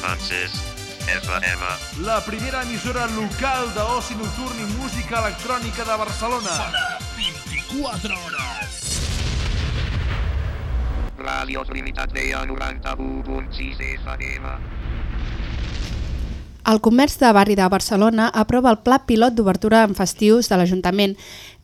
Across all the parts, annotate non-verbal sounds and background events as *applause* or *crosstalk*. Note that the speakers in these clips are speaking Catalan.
Francesc FM. La primera emissora local d'oci nocturn i música electrònica de Barcelona. Sona 24 hores. Ràdio Trinitat Vella 91.6 FM. El comerç de barri de Barcelona aprova el pla pilot d'obertura en festius de l'Ajuntament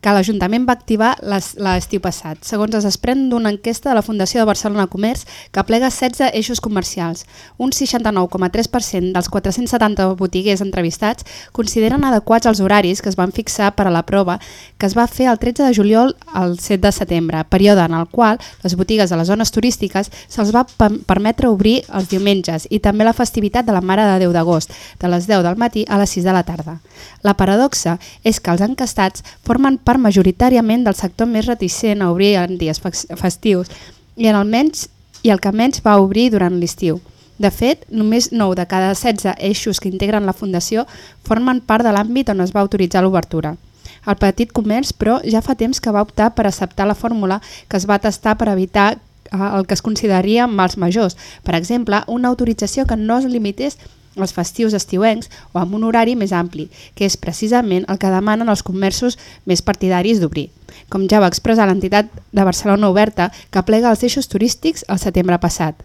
que l'Ajuntament va activar les- l'estiu passat, segons es desprèn d'una enquesta de la Fundació de Barcelona Comerç que plega 16 eixos comercials. Un 69,3% dels 470 botiguers entrevistats consideren adequats els horaris que es van fixar per a la prova que es va fer el 13 de juliol al 7 de setembre, període en el qual les botigues de les zones turístiques se'ls va permetre obrir els diumenges i també la festivitat de la Mare de Déu d'agost, de les 10 del matí a les 6 de la tarda. La paradoxa és que els encastats formen part majoritàriament del sector més reticent a obrir en dies festius i, en el menys, i el que menys va obrir durant l'estiu. De fet, només 9 de cada 16 eixos que integren la Fundació formen part de l'àmbit on es va autoritzar l'obertura. El petit comerç, però, ja fa temps que va optar per acceptar la fórmula que es va testar per evitar eh, el que es consideraria mals majors. Per exemple, una autorització que no es limités als festius estiuencs o amb un horari més ampli, que és precisament el que demanen els comerços més partidaris d'obrir. Com ja va expressar l'entitat de Barcelona Oberta, que plega els eixos turístics el setembre passat.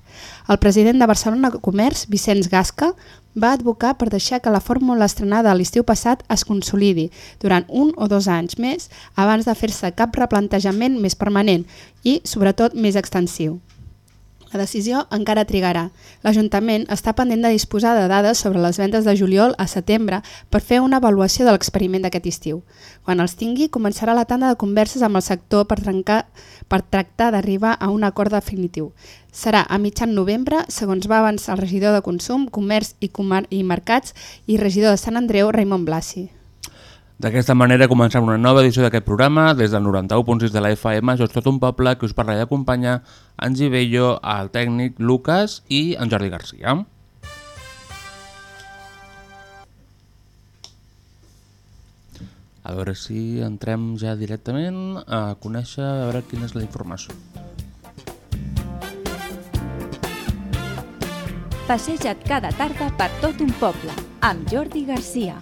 El president de Barcelona Comerç, Vicenç Gasca, va advocar per deixar que la fórmula estrenada l'estiu passat es consolidi durant un o dos anys més abans de fer-se cap replantejament més permanent i, sobretot, més extensiu. La decisió encara trigarà. L'Ajuntament està pendent de disposar de dades sobre les vendes de juliol a setembre per fer una avaluació de l'experiment d'aquest estiu. Quan els tingui, començarà la tanda de converses amb el sector per, trencar, per tractar d'arribar a un acord definitiu. Serà a mitjan novembre, segons va avançar el regidor de Consum, Comerç i, Comar i Mercats i regidor de Sant Andreu, Raimon Blasi. D'aquesta manera comencem una nova edició d'aquest programa des del 91.6 de la FM, això és tot un poble que us parla i acompanya en Gibello, el tècnic Lucas i en Jordi Garcia. A veure si entrem ja directament a conèixer, a veure quina és la informació. Passeja't cada tarda per tot un poble, amb Jordi Garcia.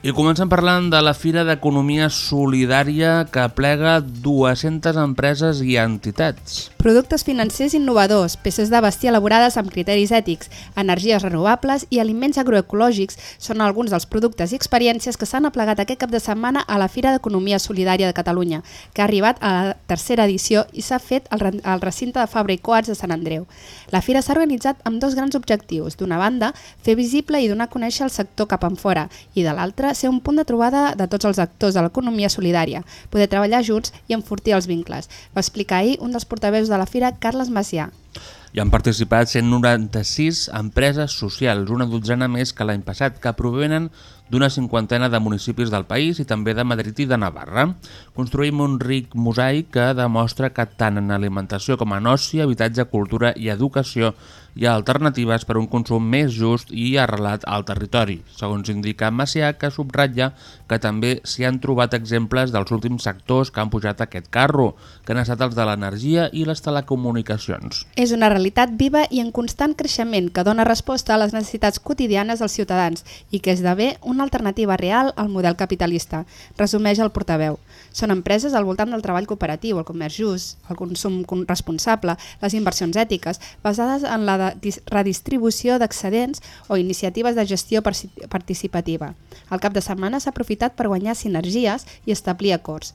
I comencem parlant de la Fira d'Economia Solidària que plega 200 empreses i entitats. Productes financers innovadors, peces de bestiar elaborades amb criteris ètics, energies renovables i aliments agroecològics són alguns dels productes i experiències que s'han aplegat aquest cap de setmana a la Fira d'Economia Solidària de Catalunya, que ha arribat a la tercera edició i s'ha fet al, al recinte de Fabra i Coats de Sant Andreu. La fira s'ha organitzat amb dos grans objectius. D'una banda, fer visible i donar a conèixer el sector cap enfora i de l'altra, ser un punt de trobada de tots els actors de l'economia solidària, poder treballar junts i enfortir els vincles, va explicar ahir un dels portaveus de la fira, Carles Macià. Hi han participat 196 empreses socials, una dotzena més que l'any passat, que provenen d'una cinquantena de municipis del país i també de Madrid i de Navarra. Construïm un ric mosaic que demostra que tant en alimentació com en oci, habitatge, cultura i educació hi ha alternatives per a un consum més just i arrelat al territori, segons indica Macià, que subratlla que també s'hi han trobat exemples dels últims sectors que han pujat aquest carro, que han estat els de l'energia i les telecomunicacions. És una realitat viva i en constant creixement que dona resposta a les necessitats quotidianes dels ciutadans i que esdevé una alternativa real al model capitalista, resumeix el portaveu. Són empreses al voltant del treball cooperatiu, el comerç just, el consum con- responsable, les inversions ètiques, basades en la redistribució d'excedents o iniciatives de gestió participativa. El cap de setmana s'ha aprofitat per guanyar sinergies i establir acords.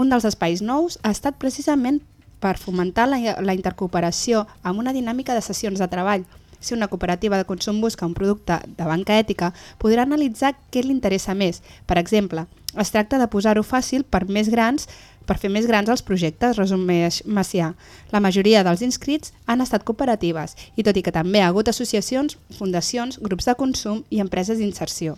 Un dels espais nous ha estat precisament per fomentar la, la intercooperació amb una dinàmica de sessions de treball. Si una cooperativa de consum busca un producte de banca ètica, podrà analitzar què li interessa més. Per exemple, es tracta de posar-ho fàcil per més grans per fer més grans els projectes, resumeix Macià. La majoria dels inscrits han estat cooperatives i tot i que també ha hagut associacions, fundacions, grups de consum i empreses d'inserció.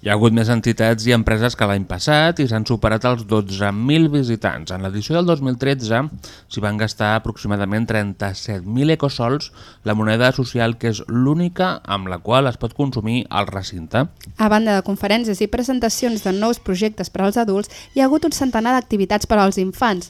Hi ha hagut més entitats i empreses que l'any passat i s'han superat els 12.000 visitants. En l'edició del 2013 s'hi van gastar aproximadament 37.000 ecosols, la moneda social que és l'única amb la qual es pot consumir al recinte. A banda de conferències i presentacions de nous projectes per als adults, hi ha hagut un centenar d'activitats per als infants,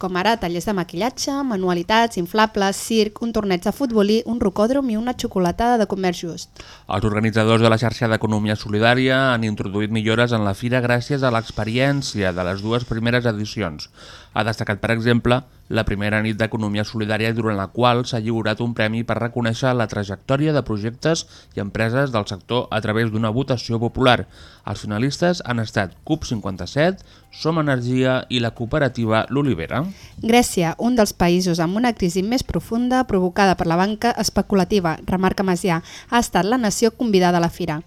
com ara tallers de maquillatge, manualitats, inflables, circ, un torneig de futbolí, un rocòdrom i una xocolatada de comerç just. Els organitzadors de la xarxa d'Economia Solidària han introduït millores en la fira gràcies a l'experiència de les dues primeres edicions. Ha destacat, per exemple, la primera nit d'Economia Solidària durant la qual s'ha lliurat un premi per reconèixer la trajectòria de projectes i empreses del sector a través d'una votació popular. Els finalistes han estat CUP57, Som Energia i la cooperativa L'Olivera. Grècia, un dels països amb una crisi més profunda provocada per la banca especulativa, remarca Macià, ha estat la nació convidada a la fira.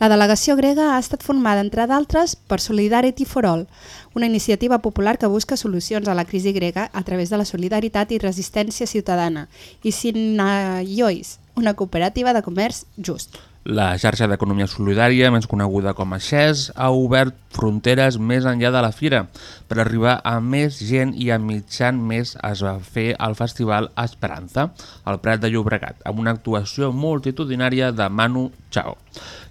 La delegació grega ha estat formada, entre d'altres, per Solidarity for All, una iniciativa popular que busca solucions a la crisi grega a través de la solidaritat i resistència ciutadana, i Sinaioi, una cooperativa de comerç just. La xarxa d'economia solidària, més coneguda com a XES, ha obert fronteres més enllà de la fira. Per arribar a més gent i a mitjan més es va fer el festival Esperanza, al Prat de Llobregat, amb una actuació multitudinària de Manu Chao.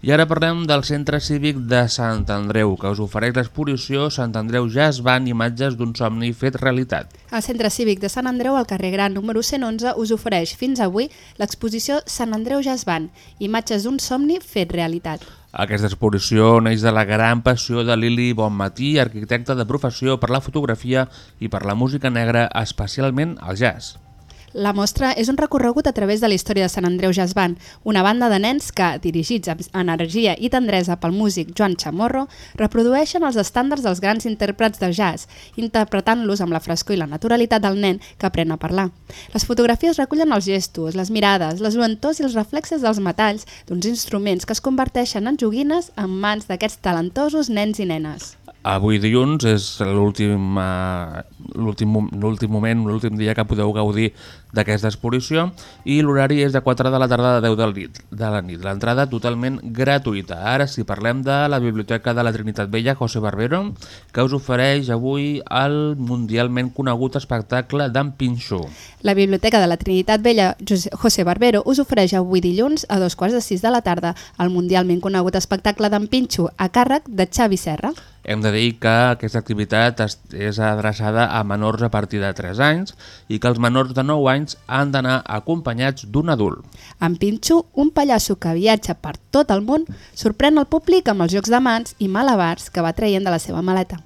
I ara parlem del Centre Cívic de Sant Andreu, que us ofereix l'exposició Sant Andreu Jazz Band Imatges d'un somni fet realitat. El Centre Cívic de Sant Andreu, al carrer Gran número 111, us ofereix fins avui l'exposició Sant Andreu Jazz Band, imatges d'un somni fet realitat. Aquesta exposició neix de la gran passió de Lili Bonmatí, arquitecta de professió per la fotografia i per la música negra, especialment el jazz. La mostra és un recorregut a través de la història de Sant Andreu Jazz una banda de nens que, dirigits amb energia i tendresa pel músic Joan Chamorro, reprodueixen els estàndards dels grans intèrprets de jazz, interpretant-los amb la frescor i la naturalitat del nen que aprèn a parlar. Les fotografies recullen els gestos, les mirades, les lluentors i els reflexes dels metalls d'uns instruments que es converteixen en joguines en mans d'aquests talentosos nens i nenes. Avui dilluns és l'últim moment, l'últim dia que podeu gaudir d'aquesta exposició i l'horari és de 4 de la tarda a 10 del nit, de la nit. L'entrada totalment gratuïta. Ara si parlem de la Biblioteca de la Trinitat Vella José Barbero, que us ofereix avui el mundialment conegut espectacle d'en Pinxo. La Biblioteca de la Trinitat Vella José Barbero us ofereix avui dilluns a dos quarts de sis de la tarda el mundialment conegut espectacle d'en Pinxo a càrrec de Xavi Serra. Hem de dir que aquesta activitat és adreçada a menors a partir de 3 anys i que els menors de 9 anys han d'anar acompanyats d'un adult. En Pinxo, un pallasso que viatja per tot el món, sorprèn el públic amb els jocs de mans i malabars que va traient de la seva maleta.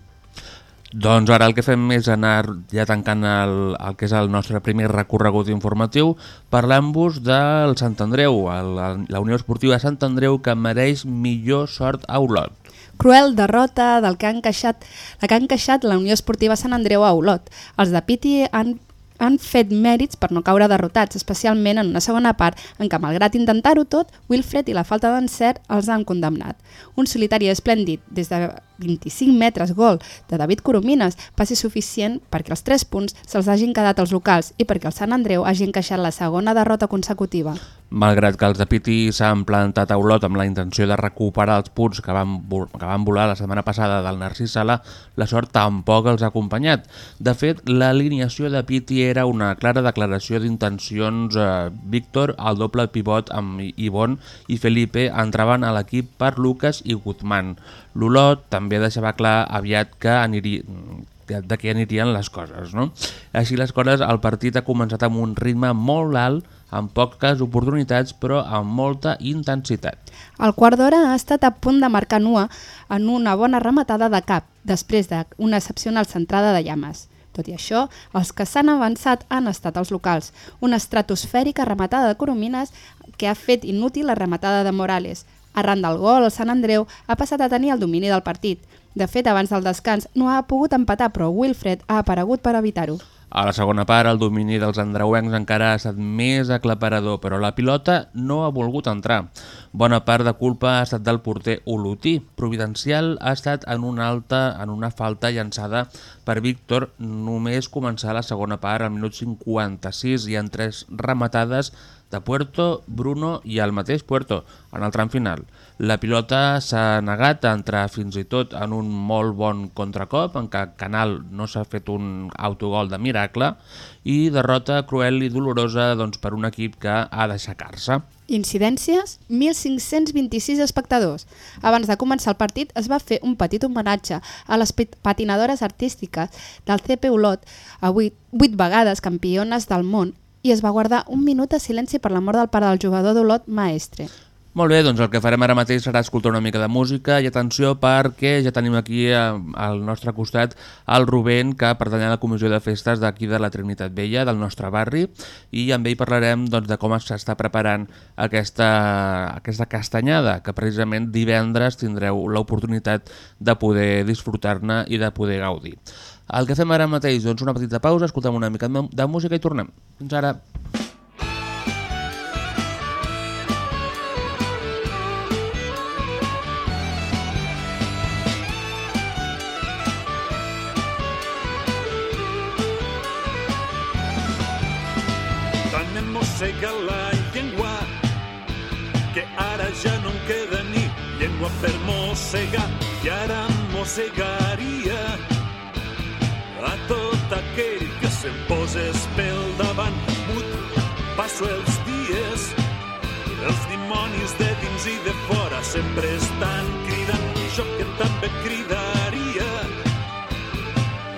Doncs ara el que fem és anar ja tancant el, el que és el nostre primer recorregut informatiu parlant-vos del Sant Andreu, el, la Unió Esportiva Sant Andreu que mereix millor sort a Olot cruel derrota del que ha encaixat, la que ha encaixat la Unió Esportiva Sant Andreu a Olot. Els de Piti han han fet mèrits per no caure derrotats, especialment en una segona part en què, malgrat intentar-ho tot, Wilfred i la falta d'encert els han condemnat. Un solitari esplèndid des de 25 metres gol de David Coromines passi suficient perquè els 3 punts se'ls hagin quedat els locals i perquè el Sant Andreu hagi encaixat la segona derrota consecutiva. Malgrat que els de Piti s'han plantat a Olot amb la intenció de recuperar els punts que van, que van volar la setmana passada del Narcís Sala, la sort tampoc els ha acompanyat. De fet, l'alineació de Piti era una clara declaració d'intencions. Eh, Víctor, el doble pivot amb Ivon i Felipe entraven a l'equip per Lucas i Guzmán. L'Olot també deixava clar aviat que aniria de què anirien les coses. No? Així les coses, el partit ha començat amb un ritme molt alt amb poques oportunitats però amb molta intensitat. El quart d'hora ha estat a punt de marcar Nua en una bona rematada de cap, després d'una excepcional centrada de llames. Tot i això, els que s'han avançat han estat els locals, una estratosfèrica rematada de Coromines que ha fet inútil la rematada de Morales. Arran del gol, el Sant Andreu ha passat a tenir el domini del partit. De fet, abans del descans no ha pogut empatar, però Wilfred ha aparegut per evitar-ho. A la segona part, el domini dels andreuencs encara ha estat més aclaparador, però la pilota no ha volgut entrar. Bona part de culpa ha estat del porter Olotí. Providencial ha estat en una, alta, en una falta llançada per Víctor només començar la segona part al minut 56 i en tres rematades de Puerto, Bruno i el mateix Puerto en el tram final. La pilota s'ha negat a entrar fins i tot en un molt bon contracop en què Canal no s'ha fet un autogol de miracle i derrota cruel i dolorosa doncs, per un equip que ha d'aixecar-se. Incidències, 1.526 espectadors. Abans de començar el partit es va fer un petit homenatge a les patinadores artístiques del CP Olot, a 8, 8 vegades campiones del món, i es va guardar un minut de silenci per la mort del pare del jugador d'Olot, Maestre. Molt bé, doncs el que farem ara mateix serà escoltar una mica de música i atenció perquè ja tenim aquí eh, al nostre costat el Rubén que pertany a la comissió de festes d'aquí de la Trinitat Vella, del nostre barri i amb ell parlarem doncs, de com s'està preparant aquesta, aquesta castanyada que precisament divendres tindreu l'oportunitat de poder disfrutar-ne i de poder gaudir. El que fem ara mateix, doncs una petita pausa, escoltem una mica de de música i tornem. Fins ara. Llengua per mossegar i ara mossegaria a tot aquell que se'm posés pel davant mut passo els dies. Els dimonis de dins i de fora sempre estan cridant jo que també cridaria.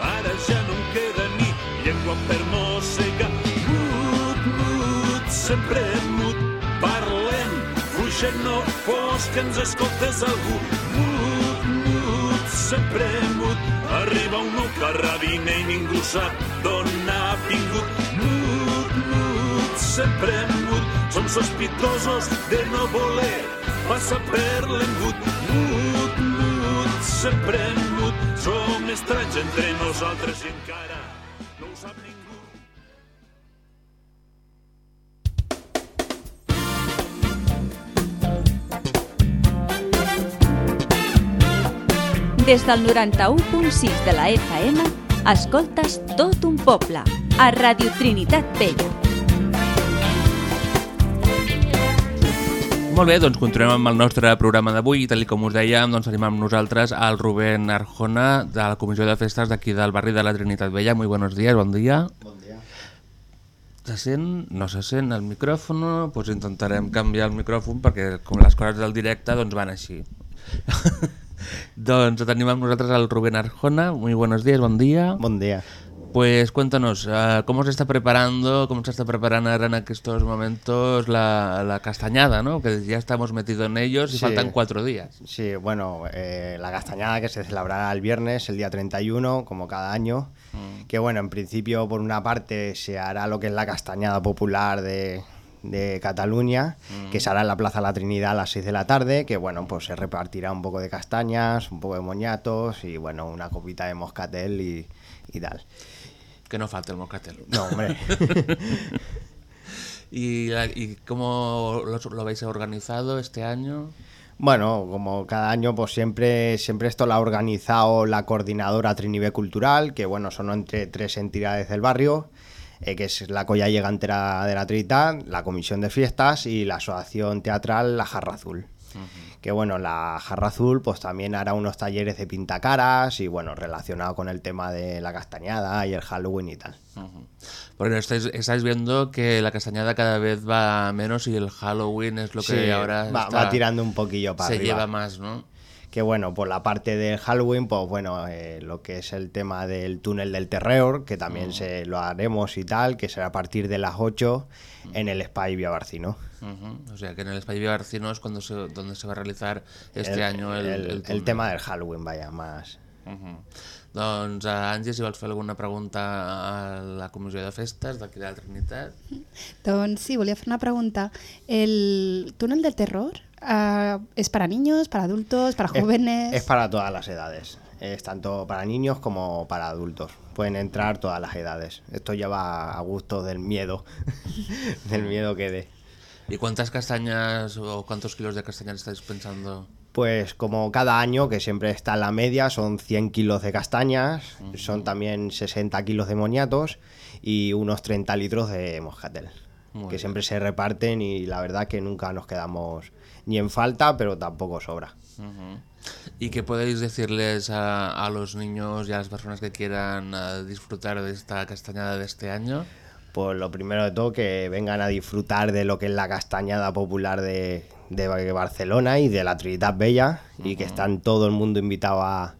Ara ja no em queda ni llengua per mossegar. Mut, mut, sempre fugent no fos que ens escoltes algú. Mut, mut, sempre mut, arriba un nou carrabiner i ningú sap d'on ha vingut. Mut, mut, sempre mut, som sospitosos de no voler passar per l'embut. Mut, mut, sempre mut, som estranys entre nosaltres i encara Des del 91.6 de la FM, escoltes tot un poble, a Radio Trinitat Vella. Molt bé, doncs continuem amb el nostre programa d'avui i tal com us dèiem, doncs tenim amb nosaltres el Rubén Arjona de la Comissió de Festes d'aquí del barri de la Trinitat Vella. Muy buenos días, bon dia. Bon dia. Se sent? No se sent el micròfon? Doncs intentarem canviar el micròfon perquè com les coses del directe doncs van així. *laughs* doncs tenim amb nosaltres el Rubén Arjona. Muy buenos días, bon dia. Bon dia. Pues cuéntanos, uh, ¿cómo se está preparando, cómo se está preparando ahora en estos momentos la, la castañada, ¿no? Que ya estamos metidos en ellos y Sí. faltan cuatro días. Sí, bueno, eh, la castañada que se celebrará el viernes, el día 31, como cada año. Que bueno, en principio, por una parte, se hará lo que es la castañada popular de, de Cataluña, que se hará en la Plaza La Trinidad a las 6 de la tarde, que bueno, pues se repartirá un poco de castañas, un poco de moñatos y bueno, una copita de moscatel y, y tal. Que no falte el moscatel. No, hombre. *laughs* ¿Y, cómo lo, lo habéis organizado este año? Bueno, como cada año, pues siempre, siempre esto lo ha organizado la coordinadora Trinive Cultural, que bueno, son entre tres entidades del barrio, eh, que es la Colla Llegantera de la Trinidad, la Comisión de Fiestas y la Asociación Teatral La Jarra Azul. Que bueno, la Jarra Azul pues también hará unos talleres de pintacaras y bueno, relacionado con el tema de la castañada y el Halloween y tal. Ujú. Porque estáis, estáis viendo que la castañada cada vez va menos y el Halloween es lo que Sí, ahora va, está- va tirando un poquillo para se arriba. lleva más, ¿no? Que bueno, por la parte del Halloween, pues bueno, eh, lo que es el tema del túnel del terror, que también se lo haremos y tal, que será a partir de las 8 en el Spy Via Barcino. O sea que en el Espacio Barcino es cuando se, donde se va a realizar este el, año el, el- el el túnel. tema del Halloween, vaya, más. Doncs, uh, Àngel, si vols fer alguna pregunta a la comissió de festes d'aquí de la Trinitat. Doncs sí, volia fer una pregunta. ¿El túnel del terror ah, es para niños, para adultos, para Es- jóvenes? Es, para todas las edades. Es tanto para niños como para adultos. Pueden entrar todas las edades. Esto ya va a gusto del miedo. *laughs* del miedo que dé. ¿Y cuántas castañas o cuántos kilos de castañas estáis pensando? Pues como cada año, que siempre está en la media, son 100 kilos de castañas, son también 60 kilos de moñatos y unos 30 litros de moscatel. Muy que bien. siempre se reparten y la verdad que nunca nos quedamos ni en falta, pero tampoco sobra. ¿Y qué podéis decirles a, a los niños y a las personas que quieran eh, disfrutar de esta castañada de este año? Pues lo primero de todo, que vengan a disfrutar de lo que es la castañada popular de, de Barcelona y de la Trinitat Bella y que están todo el mundo invitado a,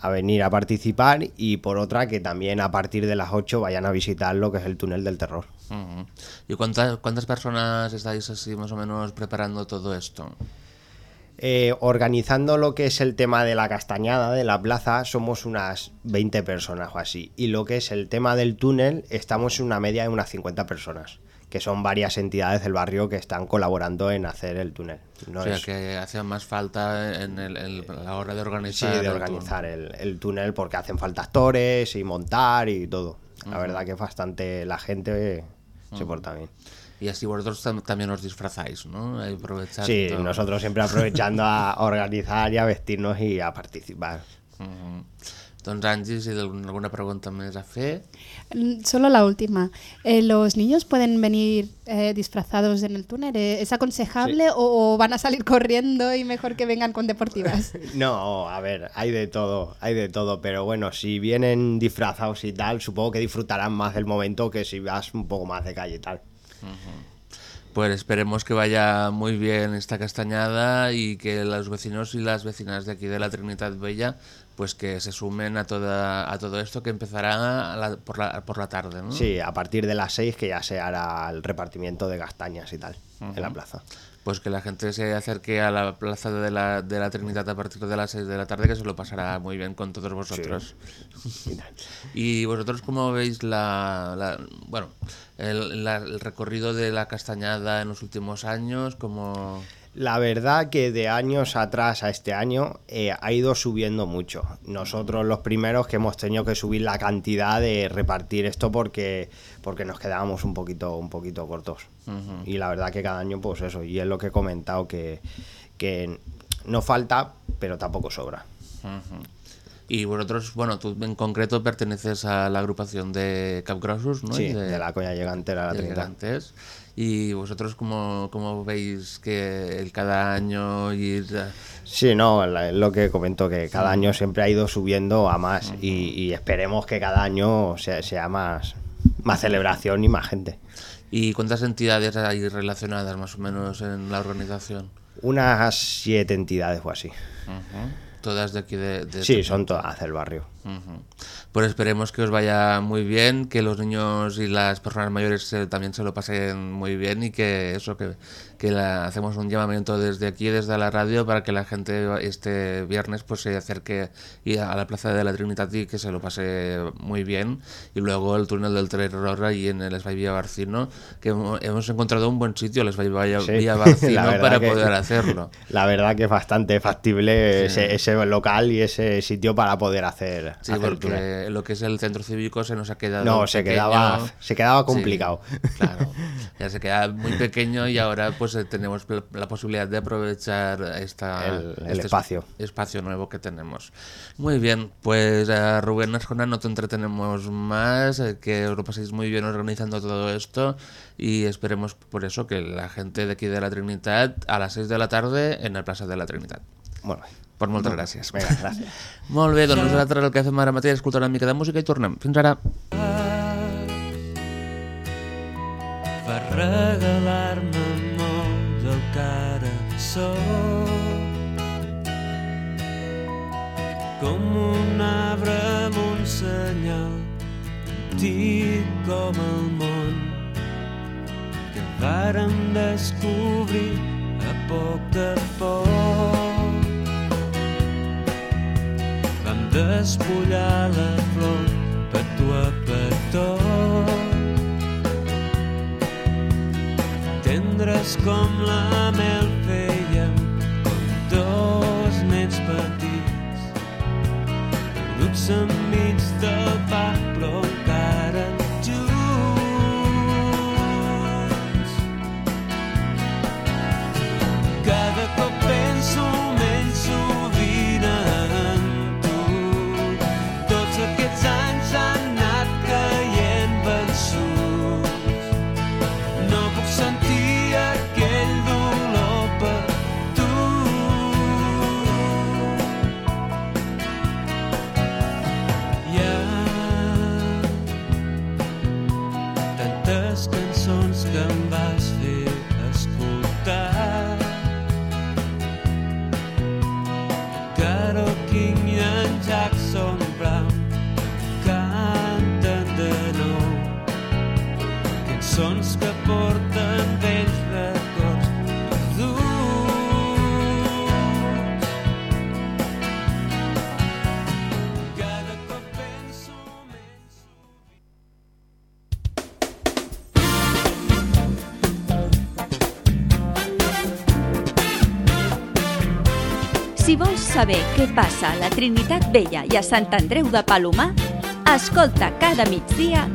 a venir a participar y por otra que también a partir de las 8 vayan a visitar lo que es el túnel del terror. ¿Y cuántas, cuántas personas estáis así más o menos preparando todo esto? Eh, organizando lo que es el tema de la castañada de la plaza, somos unas 20 personas o así. Y lo que es el tema del túnel, estamos en una media de unas 50 personas, que son varias entidades del barrio que están colaborando en hacer el túnel. No o sea, es- que hace más falta en, el- en la hora de sí, organizar. de el organizar el, el túnel porque hacen falta actores y montar y todo. La verdad que es bastante... La gente se porta bien. Y así vosotros tam- también os disfrazáis, ¿no? Ahí aprovechar Sí, nosotros siempre aprovechando a *laughs* organizar y a vestirnos y a participar. Mhm. Doncs Angie, si alguna alguna pregunta més a fer... Mm, Solo la última. Eh, ¿Los niños pueden venir eh, disfrazados en el túnel? Eh, ¿Es aconsejable o, o van a salir corriendo y mejor que vengan con deportivas? *laughs* No, a ver, hay de todo, hay de todo, pero bueno, si vienen disfrazados y tal, supongo que disfrutarán más del momento que si vas un poco más de calle y tal. Pues esperemos que vaya muy bien esta castañada y que los vecinos y las vecinas de aquí de la Trinidad Bella pues que se sumen a toda a todo esto que empezará a la- por, la, por la tarde, ¿no? Sí, a partir de las 6 que ya se hará el repartimiento de castañas y tal en la plaza. Pues que la gente se acerque a la plaza de la, de la Trinidad a partir de las 6 de la tarde, que se lo pasará muy bien con todos vosotros. *laughs* Y tal. ¿Y vosotros cómo veis la, la- bueno, el, la- el recorrido de la castañada en los últimos años? Como... La verdad que de años atrás a este año eh, ha ido subiendo mucho. Nosotros los primeros que hemos tenido que subir la cantidad de repartir esto porque, porque nos quedábamos un poquito, un poquito cortos. Y la verdad que cada año pues eso, y es lo que he comentado que, que no falta, pero tampoco sobra. Y vosotros, bueno, tú en concreto perteneces a la agrupación de Capgrossos, ¿no? Sí, de, la coña llegantera a la Trinidad. ¿Y vosotros cómo, cómo veis que el cada año ir... Sí, no, lo que comento, que cada año siempre ha ido subiendo a más y, y esperemos que cada año sea, sea más, más celebración y más gente. ¿Y cuántas entidades hay relacionadas más o menos en la organización? Unas siete entidades o así. Ujú. Todas de aquí de... de Sí, son todas del barrio. Pues esperemos que os vaya muy bien, que los niños y las personas mayores eh, también se lo pasen muy bien y que eso, que, que la- hacemos un llamamiento desde aquí, desde la radio, para que la gente este viernes pues se acerque y a la Plaza de la Trinidad y que se lo pase muy bien. Y luego el túnel del terror ahí en el Villa Barcino, que hemos encontrado un buen sitio, el Villa, Sí, *laughs* Barcino, para que- poder *laughs* hacerlo. La verdad que es bastante factible ese, ese local y ese sitio para poder hacer, Sí, hacer el túnel. porque lo que es el centro cívico se nos ha quedado No, se pequeño. quedaba, se quedaba Sí, complicado. claro, ya se queda muy pequeño y ahora pues eh, tenemos la posibilidad de aprovechar esta, El- el este espacio. espacio nuevo que tenemos. Muy bien, pues eh, Rubén Arjona, no te entretenemos más, eh, que os lo paséis muy bien organizando todo esto y esperemos por eso que la gente de aquí de la Trinitat a las 6 de la tarde en el Plaza de la Trinitat. Bueno, Per moltes gràcies. venga, *laughs* gracias. Molt bé, doncs nosaltres el que fem ara mateix és escoltar una mica de música i tornem. Fins ara. va regalar-me sóc. Com un arbre amb un senyal, antic com el món, que vàrem descobrir a poc a poc. Vam despullar la flor petó a petó. Tendres com la mel to me saber què passa a la Trinitat Vella i a Sant Andreu de Palomar, escolta cada migdia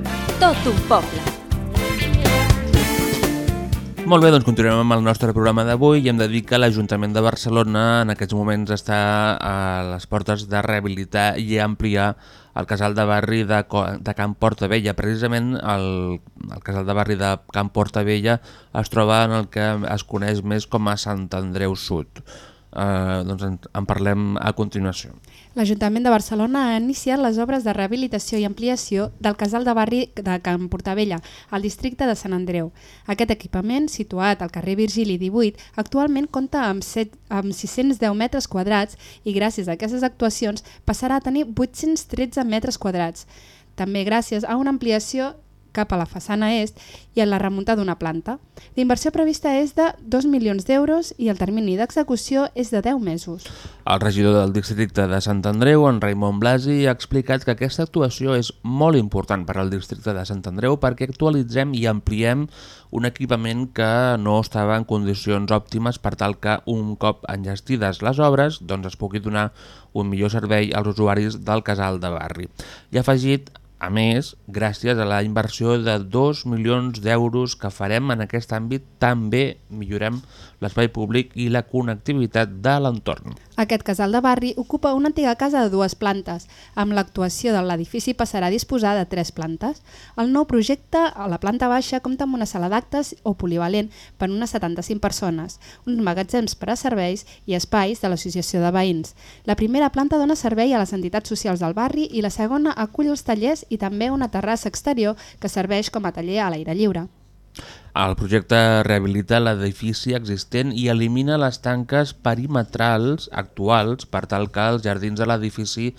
tot un poble. Molt bé, doncs continuem amb el nostre programa d'avui i hem de dir que l'Ajuntament de Barcelona en aquests moments està a les portes de rehabilitar i ampliar el casal de barri de, de Camp Portavella. Precisament el, el casal de barri de Camp Portavella es troba en el que es coneix més com a Sant Andreu Sud. Eh, doncs en, en parlem a continuació. L'Ajuntament de Barcelona ha iniciat les obres de rehabilitació i ampliació del casal de barri de Can Portabella, al districte de Sant Andreu. Aquest equipament, situat al carrer Virgili 18, actualment compta amb, set, amb 610 metres quadrats i gràcies a aquestes actuacions passarà a tenir 813 metres quadrats. També gràcies a una ampliació cap a la façana est i a la remunta d'una planta. L'inversió prevista és de 2 milions d'euros i el termini d'execució és de 10 mesos. El regidor del districte de Sant Andreu, en Raimon Blasi, ha explicat que aquesta actuació és molt important per al districte de Sant Andreu perquè actualitzem i ampliem un equipament que no estava en condicions òptimes per tal que un cop enllestides les obres doncs es pugui donar un millor servei als usuaris del casal de barri. I ha afegit a més, gràcies a la inversió de 2 milions d'euros que farem en aquest àmbit, també millorem l'espai públic i la connectivitat de l'entorn. Aquest casal de barri ocupa una antiga casa de dues plantes. Amb l'actuació de l'edifici passarà a disposar de tres plantes. El nou projecte, a la planta baixa, compta amb una sala d'actes o polivalent per unes 75 persones, uns magatzems per a serveis i espais de l'associació de veïns. La primera planta dona servei a les entitats socials del barri i la segona acull els tallers i també una terrassa exterior que serveix com a taller a l'aire lliure. El projecte rehabilita l'edifici existent i elimina les tanques perimetrals actuals per tal que els jardins de l'edifici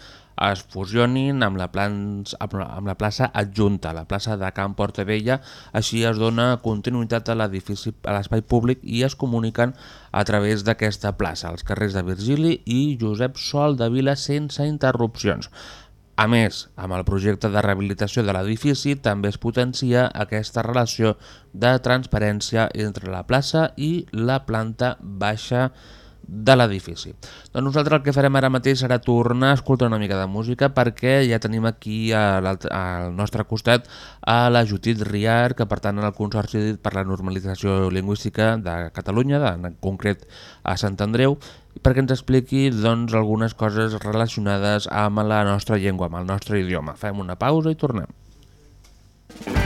es fusionin amb la, plans, amb la- plaça adjunta, la plaça de Camp Portavella, així es dona continuïtat a l'edifici, a l'espai públic i es comuniquen a través d'aquesta plaça, els carrers de Virgili i Josep Sol de Vila sense interrupcions. A més, amb el projecte de rehabilitació de l'edifici també es potencia aquesta relació de transparència entre la plaça i la planta baixa de l'edifici. Doncs nosaltres el que farem ara mateix serà tornar a escoltar una mica de música perquè ja tenim aquí al nostre costat a la Judit Riar, que pertany al Consorci per la Normalització Lingüística de Catalunya, de, en concret a Sant Andreu, perquè ens expliqui doncs, algunes coses relacionades amb la nostra llengua, amb el nostre idioma. Fem una pausa i tornem. No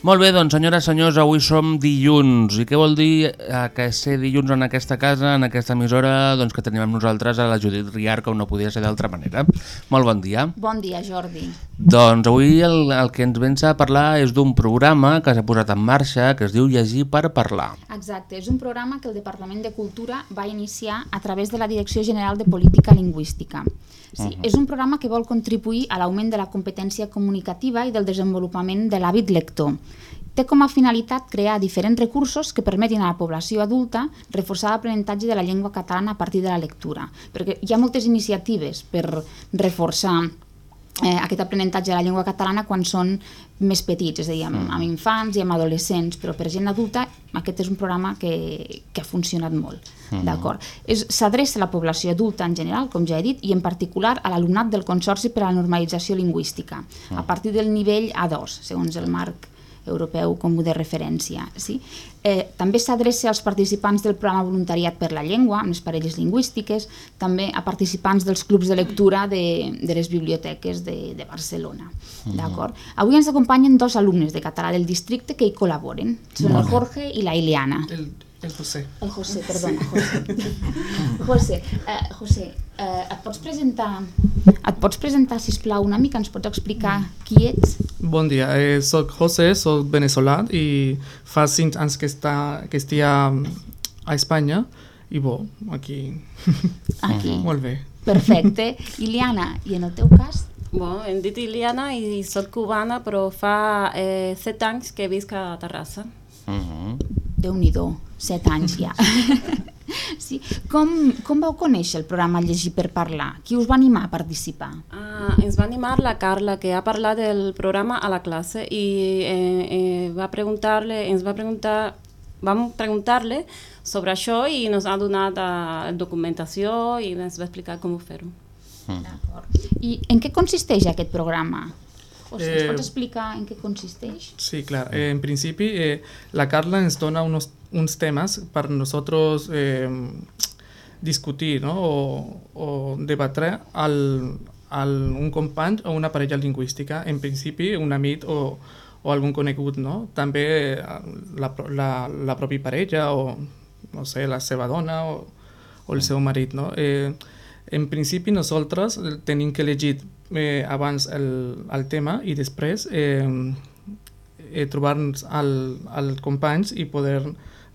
Molt bé, doncs senyores, senyors, avui som dilluns. I què vol dir eh, que ser dilluns en aquesta casa, en aquesta emissora, doncs que tenim amb nosaltres a la Judit Riar, com no podia ser d'altra manera. Molt bon dia. Bon dia, Jordi. Doncs avui el, el que ens vens a parlar és d'un programa que s'ha posat en marxa, que es diu Llegir per parlar. Exacte, és un programa que el Departament de Cultura va iniciar a través de la Direcció General de Política Lingüística. Sí, uh -huh. És un programa que vol contribuir a l'augment de la competència comunicativa i del desenvolupament de l'hàbit lector. Té com a finalitat crear diferents recursos que permetin a la població adulta reforçar l'aprenentatge de la llengua catalana a partir de la lectura, perquè hi ha moltes iniciatives per reforçar eh, aquest aprenentatge de la llengua catalana quan són més petits, és a dir, amb, amb infants i amb adolescents, però per gent adulta aquest és un programa que, que ha funcionat molt. Mhm. D'acord. És- S'adreça a la població adulta en general, com ja he dit, i en particular a l'alumnat del Consorci per a la Normalització Lingüística, a partir del nivell A2, segons el marc europeu comú de referència. Sí? Eh, també s'adreça als participants del programa Voluntariat per la Llengua, amb les parelles lingüístiques, també a participants dels clubs de lectura de, de les biblioteques de, de Barcelona. D'acord? Avui ens acompanyen dos alumnes de català del districte que hi col·laboren. Són el Jorge i la Ileana. El, el José. El José, perdona, José. *laughs* José, eh, José eh, et pots presentar, et pots presentar, sisplau, una mica, ens pots explicar qui ets? Bon dia, eh, soc José, soc venezolà i fa cinc anys que, està, que estic a, a Espanya i bo, aquí. Aquí. *laughs* Molt bé. Perfecte. *laughs* Iliana, i en el teu cas? Bon, em dic Iliana i soc cubana, però fa eh, set anys que visc a Terrassa. Uh -huh. Déu-n'hi-do, set anys ja. *laughs* sí. com, com vau conèixer el programa Llegir per parlar? Qui us va animar a participar? Ah, ens va animar la Carla, que ha parlat del programa a la classe i eh, eh, va preguntar-le, ens va preguntar, vam preguntar-le sobre això i ens ha donat eh, documentació i ens va explicar com fer-ho. I en què consisteix aquest programa? Ens Eh, pots explicar en què consisteix? Sí, claro. Eh, en principio, eh, la Carla nos dona unos, unos temas para nosotros eh, discutir ¿no? o, o debatir al, al un company o una parella lingüística. En principi, un amic o, o algun conegut, no? També eh, la, la, la pròpia parella o, no sé, la seva dona o, o el seu marit, no? Eh, en principi, nosaltres tenim que llegir eh, abans el, el tema i després eh, eh, trobar-nos al, al companys i poder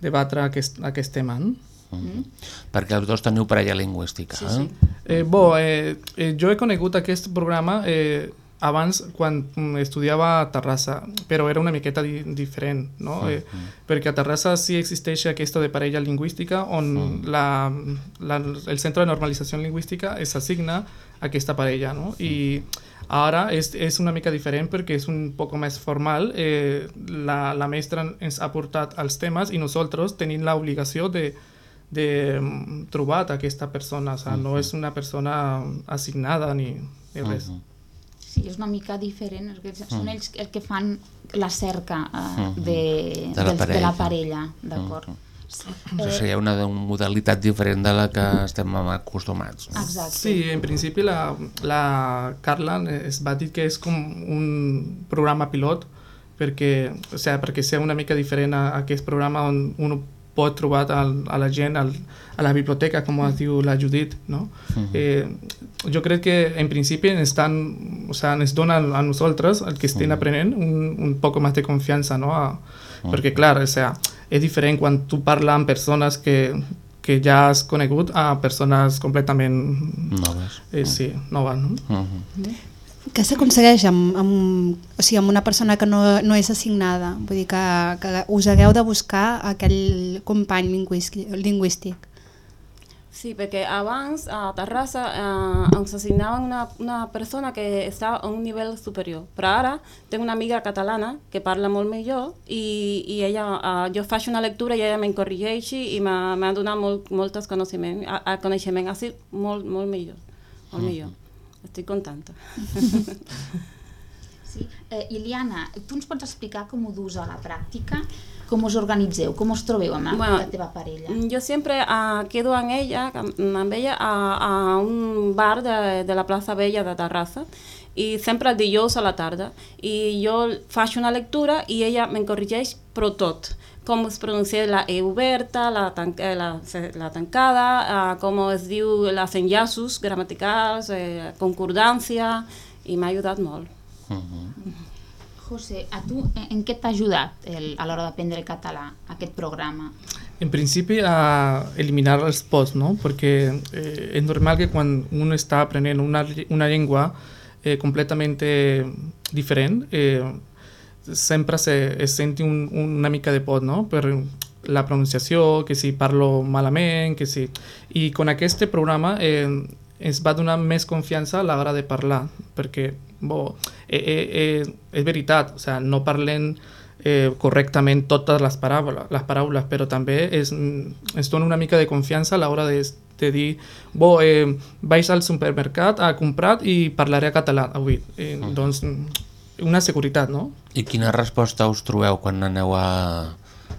debatre aquest, aquest tema. No? Perquè els dos teniu parella lingüística. Sí, eh? sí. Eh, bo, eh, eh, jo he conegut aquest programa eh, abans quan mm, estudiava a Terrassa, però era una miqueta di diferent, no? Eh, perquè a Terrassa sí existeix aquesta de parella lingüística on la, la, el Centre de Normalització Lingüística es assigna a aquesta parella, no? I ara és, és una mica diferent perquè és un poc més formal. Eh, la, la mestra ens ha portat els temes i nosaltres tenim l'obligació de, de mm, trobar aquesta persona, o sigui, no és una persona assignada ni, ni res. Sí, és una mica diferent, és que són Mm. ells el que fan la cerca eh, Mhm. de, De la de parella. la parella, d'acord. Sí. Això Eh, seria una, una modalitat diferent de la que estem acostumats. no? Exacte. Sí, en principi la, la Carla es va dir que és com un programa pilot perquè, o sigui, perquè sea una mica diferent a, a aquest programa on un pot trobar al, a la gent al, a la biblioteca, com es diu la Judit, no? Mhm. eh, jo crec que en principi ens, estan, o sea, ens dona a nosaltres, el que estem aprenent, un, un poc més de confiança, no? A, perquè, clar, o sea, és diferent quan tu parles amb persones que, que ja has conegut a persones completament noves. Eh, sí, noves, no? Mhm. Què s'aconsegueix amb, amb, o sigui, amb una persona que no, no és assignada? Vull dir que, que us hagueu de buscar aquell company lingüístic. Sí, perquè abans a Terrassa eh, ens assignaven una, una persona que estava a un nivell superior, però ara tinc una amiga catalana que parla molt millor i, i ella, eh, jo faig una lectura i ella me'n corregeix i m'ha donat molt, moltes coneixements, a, a coneixement així molt, molt millor, molt millor. Estic contenta. *laughs* Sí. Eh, Iliana, tu ens pots explicar com ho dus a la pràctica? Com us organitzeu? Com us trobeu amb Bueno, la teva parella? Yo siempre ah, quedo amb ella, amb ella a, a un bar de, de la plaça Vella de Terrassa i sempre el dijous a la tarda i jo faig una lectura i ella me'n corregeix però tot com es pronuncia la E oberta, la, tan, eh, la, la tancada, eh, com es diu els enllaços gramaticals, eh, concordància, i m'ha ajudat molt. José, a tu en què t'ha ajudat el, a l'hora d'aprendre català aquest programa? En principi a eliminar els pots, no? Perquè eh, és normal que quan un està aprenent una, una llengua eh, completament diferent, eh, sempre se, es senti un, una mica de pot, no? Per la pronunciació, que si parlo malament, que si... I con aquest programa eh, ens va donar més confiança a l'hora de parlar, perquè bo, eh, eh, eh, és veritat, o sea, no parlen eh, correctament totes les paraules, les paraules però també és, mm, ens dona una mica de confiança a l'hora de, de dir bo, eh, vaig al supermercat a comprar i parlaré català avui. Eh, Doncs mm, una seguretat, no? I quina resposta us trobeu quan aneu a...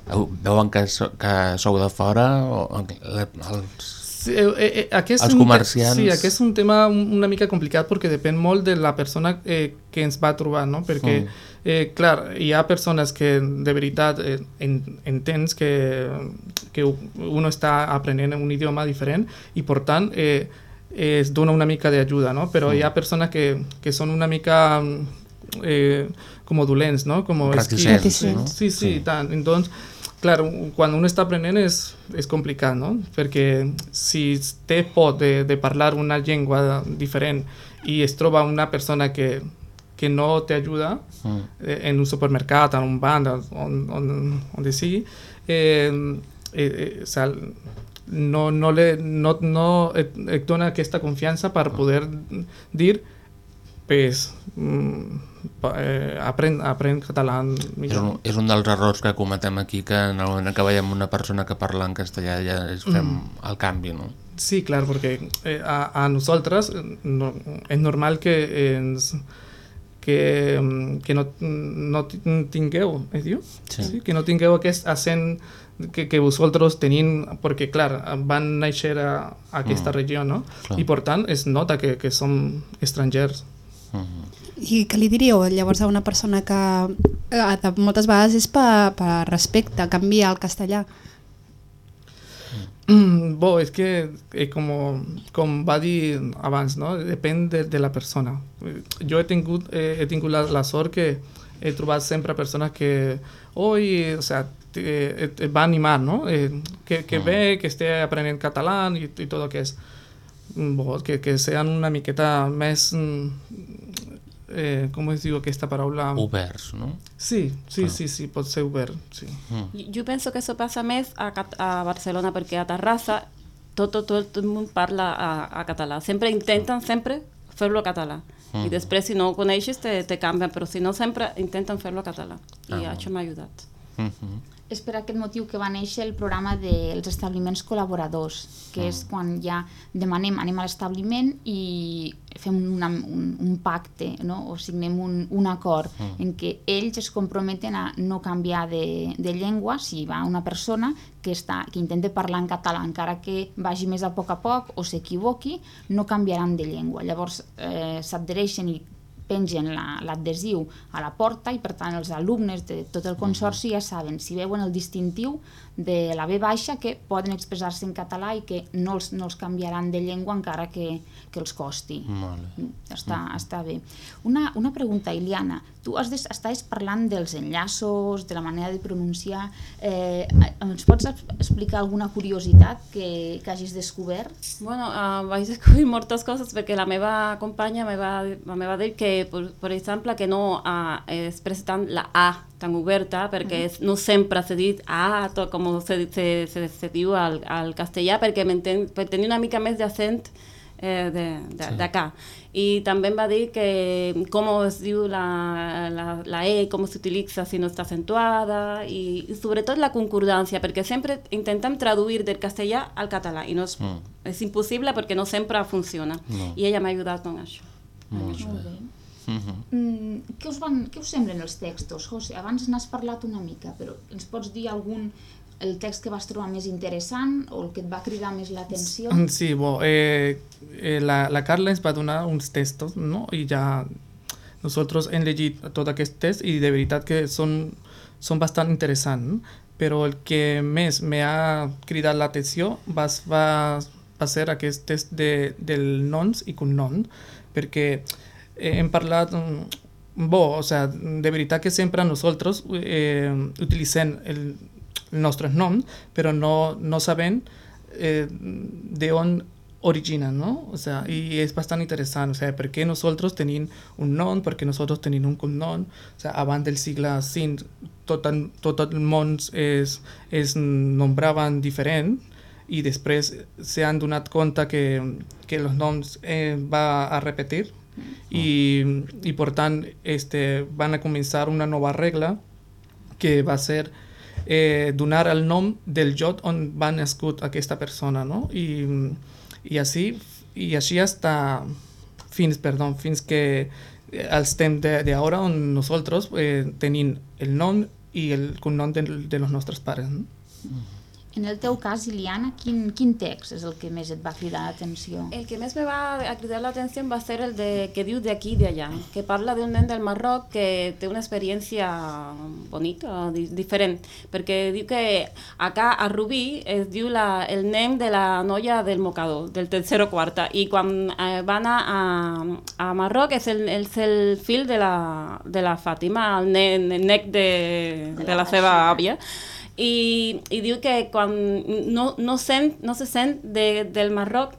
Veuen que, so, que sou de fora? O, el- els... Sí, eh, eh, aquest Els un comerciants. Sí, aquest és un tema un- una mica complicat perquè depèn molt de la persona eh, que ens va trobar, no? Perquè, Mm. eh, clar, hi ha persones que de veritat eh, en, entens que, que uno està aprenent un idioma diferent i, per tant, eh, es dona una mica d'ajuda, no? Però hi ha persones que, que són una mica eh, como dolents, no? Como Reticents, esquives. no? Sí, sí, sí. tant. Doncs, clar, quan un està aprenent és, és complicat, no? Perquè si té por de, de parlar una llengua diferent i es troba una persona que, que no t'ajuda Mm. eh, en un supermercat, en un banc, on, on, on sigui, eh, eh, eh, o sea, no, no, le, no, no et, et dona aquesta confiança per poder dir pues, mm, eh, aprèn, aprèn català És un, és un dels errors que cometem aquí, que en el moment que veiem una persona que parla en castellà ja es fem Mm. el canvi, no? Sí, clar, perquè eh, a, a nosaltres eh, no, és normal que ens que, mm, que no, no ti- tingueu, es diu? Sí. Que no tingueu aquest accent que, que vosaltres tenim, perquè, clar, van néixer a, a aquesta Mm. regió, no? Clar. I, per tant, es nota que, que som estrangers. I què li diríeu llavors a una persona que eh, de- moltes vegades és per, per respecte, canvia al castellà? Mm, bo, és que, eh, com, com va dir abans, no? depèn de, de la persona. Eh, Jo he tingut, eh, he tingut la, la sort que he trobat sempre persones que oi, o sea, te, et, et va animar, no? Eh, que, que ve, que esté aprenent català i, i tot el que és mm, bo, que, que sean una miqueta més mm, eh, com es diu aquesta paraula? Oberts, no? Sí, sí, Clar. sí, sí, pot ser obert, sí. Jo, jo penso que això passa més a, a Barcelona perquè a Terrassa tot, tot, tot, tot el món parla a, a català. Sempre intenten sempre fer-lo a català. I Mhm. després, si no ho coneixes, te, te canvien, però si no, sempre intenten fer-lo a català. I Ah. això m'ha ajudat. És per aquest motiu que va néixer el programa dels establiments col·laboradors, que és quan ja demanem, anem a l'establiment i fem una, un, un pacte, no? o signem un, un acord Mm. en què ells es comprometen a no canviar de, de llengua si va una persona que, està, que intenta parlar en català, encara que vagi més a poc a poc o s'equivoqui, no canviaran de llengua. Llavors eh, s'adhereixen i pengen la- l'adhesiu a la porta i per tant els alumnes de tot el consorci ja saben si veuen el distintiu de la B baixa que poden expressar-se en català i que no els, no els canviaran de llengua encara que, que els costi. Molt bé. Està, està bé. Una, una pregunta, Iliana. Tu has des, estaves parlant dels enllaços, de la manera de pronunciar. Eh, ens pots ex- explicar alguna curiositat que, que hagis descobert? Bueno, uh, vaig descobrir moltes coses perquè la meva companya me va, me va dir que, per, per exemple, que no uh, es presta tant la A tan oberta perquè Mhm. és, no sempre s'ha dit A tot com se, se, se, se diu al, al castellà perquè m'enten- per tenir una mica més d'accent eh, de- de- Sí. d'acá. I també em va dir que com es diu la, la, la E, com s'utilitza si no està acentuada i, i sobretot la concordància, perquè sempre intentem traduir del castellà al català i no és, Mm. és impossible perquè no sempre funciona. No. I ella m'ha ajudat amb això. Molt Molt bé. Bé. Mm, què, us van, què us semblen els textos, José? Abans n'has parlat una mica, però ens pots dir algun el text que vas trobar més interessant o el que et va cridar més l'atenció? Sí, bo, eh, eh, la, la Carla ens va donar uns textos, no? I ja nosaltres hem llegit tot aquest text i de veritat que són, són bastant interessants, no? però el que més m'ha cridat l'atenció va, va, va ser aquest test de, del noms i cognoms, perquè hem parlat mm, bo, o sea, de veritat que sempre nosaltres eh, utilitzem el, els nostres noms, però no, no sabem eh, de on originen, ¿no? O sea, y es bastante interesante, o sea, per què nosaltres tenim un nom, per què nosaltres tenim un cognom, o sea, abans del segle V tot el, tot el món es, es nombraven diferent i després s'han donat compte que, que els noms eh, va a repetir i, i per tant este, van a començar una nova regla que va ser eh, donar el nom del lloc on va nascut aquesta persona, no? I, i així, i així hasta fins, perdó, fins que als temps d'ara on nosaltres eh, tenim el nom i el cognom de, de los nostres pares. No? En el teu cas, Iliana, quin, quin text és el que més et va cridar l'atenció? El que més me va a cridar l'atenció va ser el de que diu d'aquí i d'allà, que parla d'un nen del Marroc que té una experiència bonica, di diferent, perquè diu que acá a Rubí es diu la, el nen de la noia del mocador, del tercero quarta, i quan eh, van a, a, a Marroc és el, és el fill de la, de la Fàtima, el nen, el nec de, de, de la seva àvia, i, i diu que quan no, no, sent, no se sent de, del Marroc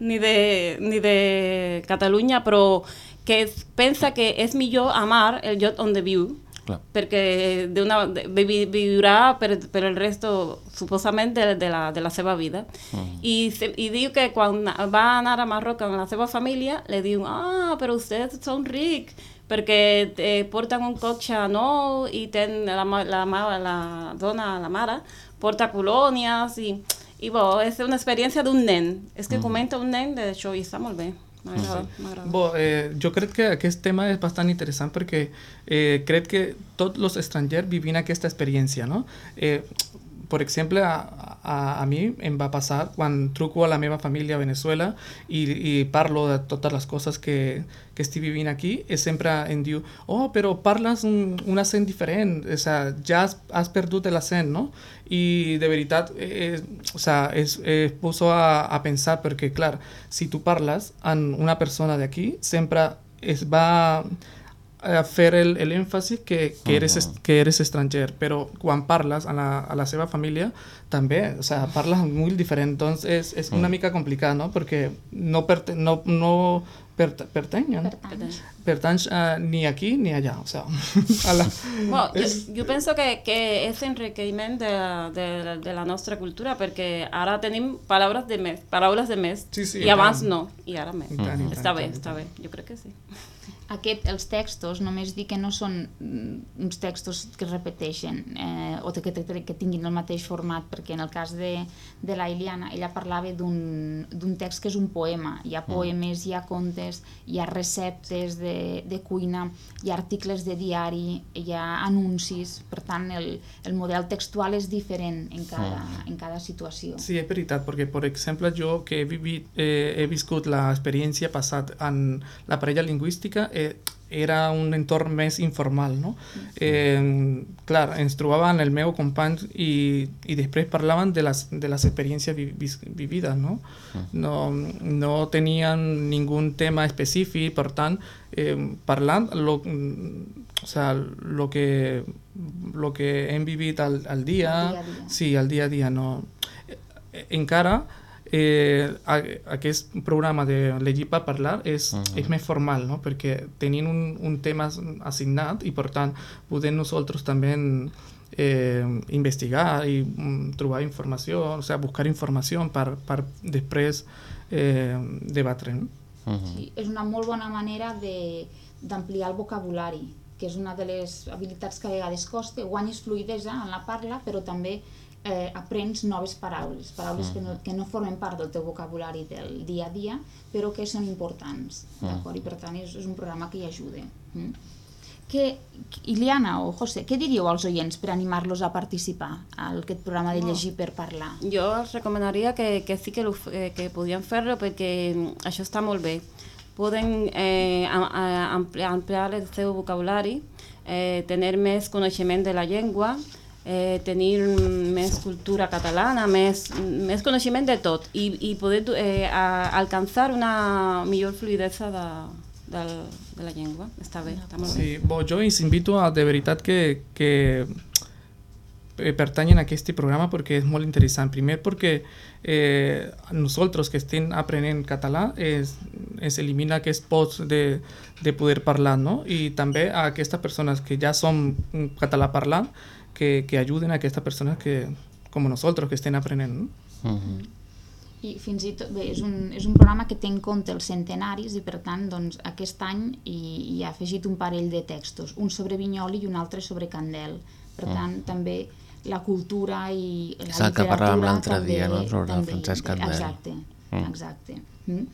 ni de, ni de Catalunya, però que es, pensa que és millor amar el lloc on viu, Clar. perquè de una, de, vi- viurà per, per el resto, suposament, de, de, la, de la seva vida. Mm. I, se, I diu que quan va anar a Marroc amb la seva família, li diu, ah, però vostès són rics, perquè eh, porten un cotxe nou i ten la, la, ma- la dona, la mare, porta colònies i, i bo, és una experiència d'un nen. És que Mm. comenta un nen d'això i està molt bé. M'agrada, m'agrada. Bo, eh, jo crec que aquest tema és bastant interessant perquè eh, crec que tots els estrangers vivim aquesta experiència, no? Eh, per exemple, a, a, a mi em va passar quan truco a la meva família a Venezuela i, i parlo de totes les coses que, que estic vivint aquí, i sempre em diu, oh, però parles un, un accent diferent, o sea, ja has, has perdut l'accent, no? I de veritat, eh, o sea, es, puso a, a pensar perquè, clar, si tu parles amb una persona d'aquí, sempre es va fer el, el èmfasi que, que, eres, est- que eres estranger, però quan parles a la, a la seva família també, o sea, parles molt diferent, doncs és, és una Mm. mica complicat, no? Perquè no, perte, no, no perte, pertanyen, pertanys uh, ni aquí ni allà, o sea, *laughs* a la, Bueno, és- jo penso que, que és enriquiment de, de, de la nostra cultura perquè ara tenim paraules de més, paraules de més Sí, sí, i abans tant. no, i ara més. I tant, està bé, està bé, jo crec que sí. Aquest, els textos, només dir que no són mm, uns textos que es repeteixen eh, o que, que, que tinguin el mateix format, perquè en el cas de, de la Iliana, ella parlava d'un d'un text que és un poema. Hi ha Mm. poemes, hi ha contes, hi ha receptes de, de cuina, hi ha articles de diari, hi ha anuncis, per tant el, el model textual és diferent en cada, en cada situació. Sí, és veritat, perquè, per exemple, jo que he, vivit, eh, he viscut l'experiència passat en la parella lingüística, eh, era un entorn més informal, no? Eh, clar, ens trobaven el meu company i, i després parlaven de les, de les experiències vi, vivides, no? No, no tenien ningú tema específic, per tant, eh, parlant lo, o sea, lo que, lo que hem vivit al, al dia, Al dia a dia. sí, al dia a dia, no. Encara eh, a, aquest programa de Llegir per parlar és, uh -huh. és més formal, no? perquè tenim un, un tema assignat i per tant podem nosaltres també eh, investigar i mm, trobar informació, o sea, buscar informació per, per després eh, debatre. No? Sí, és una molt bona manera de- d'ampliar el vocabulari, que és una de les habilitats que a vegades costa, guanyes fluidesa en la parla, però també eh, aprens noves paraules, paraules que, no, que no formen part del teu vocabulari del dia a dia, però que són importants, Mm. d'acord? I per tant és, és un programa que hi ajuda. Mm? Que, Iliana o José, què diríeu als oients per animar-los a participar a aquest programa de llegir per parlar? Jo els recomanaria que, que sí que, lo, eh, que podien fer-lo perquè mm, això està molt bé. Poden eh, ampliar, ampliar el seu vocabulari, eh, tenir més coneixement de la llengua, eh, tenir més cultura catalana, més, més coneixement de tot i, i poder eh, a, alcançar una millor fluidesa de, del, de la llengua. Està bé, està molt Sí, bé. bo, jo els invito a de veritat que, que eh, pertanyen a aquest programa perquè és molt interessant. Primer perquè eh, nosaltres que estem aprenent català es, es elimina aquest pots de, de poder parlar, no? I també a aquestes persones que ja som català parlant, que, que ajuden a aquestes persones que, com nosaltres que estem aprenent, no? I fins i tot, bé, és un, és un programa que té en compte els centenaris i per tant doncs, aquest any hi, hi ha afegit un parell de textos, un sobre Vinyoli i un altre sobre Candel. Per Mm. tant, també la cultura i la És el que parlàvem literatura l'altre dia, no?, sobre el també- Francesc Candel. Exacte, Mm. exacte. Mm?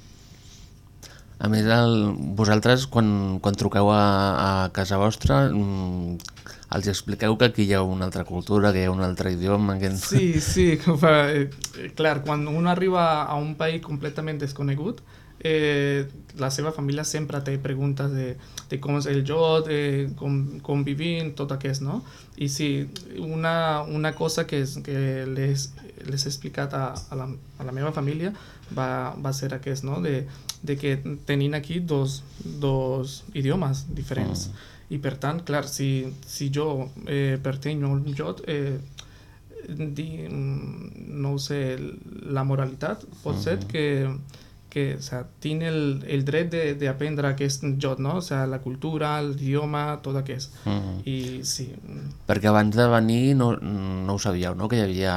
A més, el, vosaltres, quan, quan truqueu a, a casa vostra, mm, els expliqueu que aquí hi ha una altra cultura, que hi ha un altre idioma... Que... Sí, sí, *laughs* eh, eh, clar, quan un arriba a un país completament desconegut, eh, la seva família sempre té preguntes de, de com és el jo, de com, com vivim, tot aquest, no? I sí, una, una cosa que, és, que les, les he explicat a, a, la, a la meva família va, va ser aquest, no? De, de que tenim aquí dos, dos idiomes diferents. I per tant, clar, si, si jo eh, pertenyo a un jot, eh, di, mm, no ho sé, la moralitat pot ser que, que o sea, tinc el, el dret de- d'aprendre aquest jot, no? O sea, la cultura, l'idioma, tot aquest. Mhm. I sí, Perquè abans de venir no, no ho sabíeu, no?, que hi havia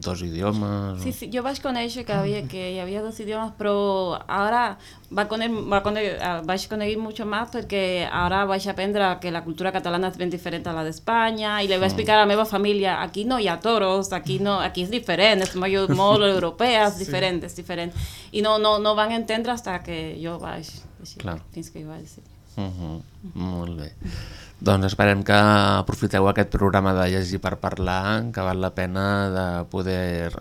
dos idiomes... Sí, sí, jo vaig conèixer que, havia, que hi havia dos idiomes, però ara va coner, va coner, ah, vaig conèixer molt més perquè ara vaig aprendre que la cultura catalana és ben diferent a la d'Espanya i li vaig Mm. explicar a la meva família, aquí no hi ha toros, aquí, no, aquí és diferent, és molt, *laughs* molt europea, és diferent, és diferent. I no, no, no van entendre fins que jo vaig, així, Clar. fins que jo vaig dir. Uh -huh. Molt bé. Doncs esperem que aprofiteu aquest programa de llegir per parlar, que val la pena de poder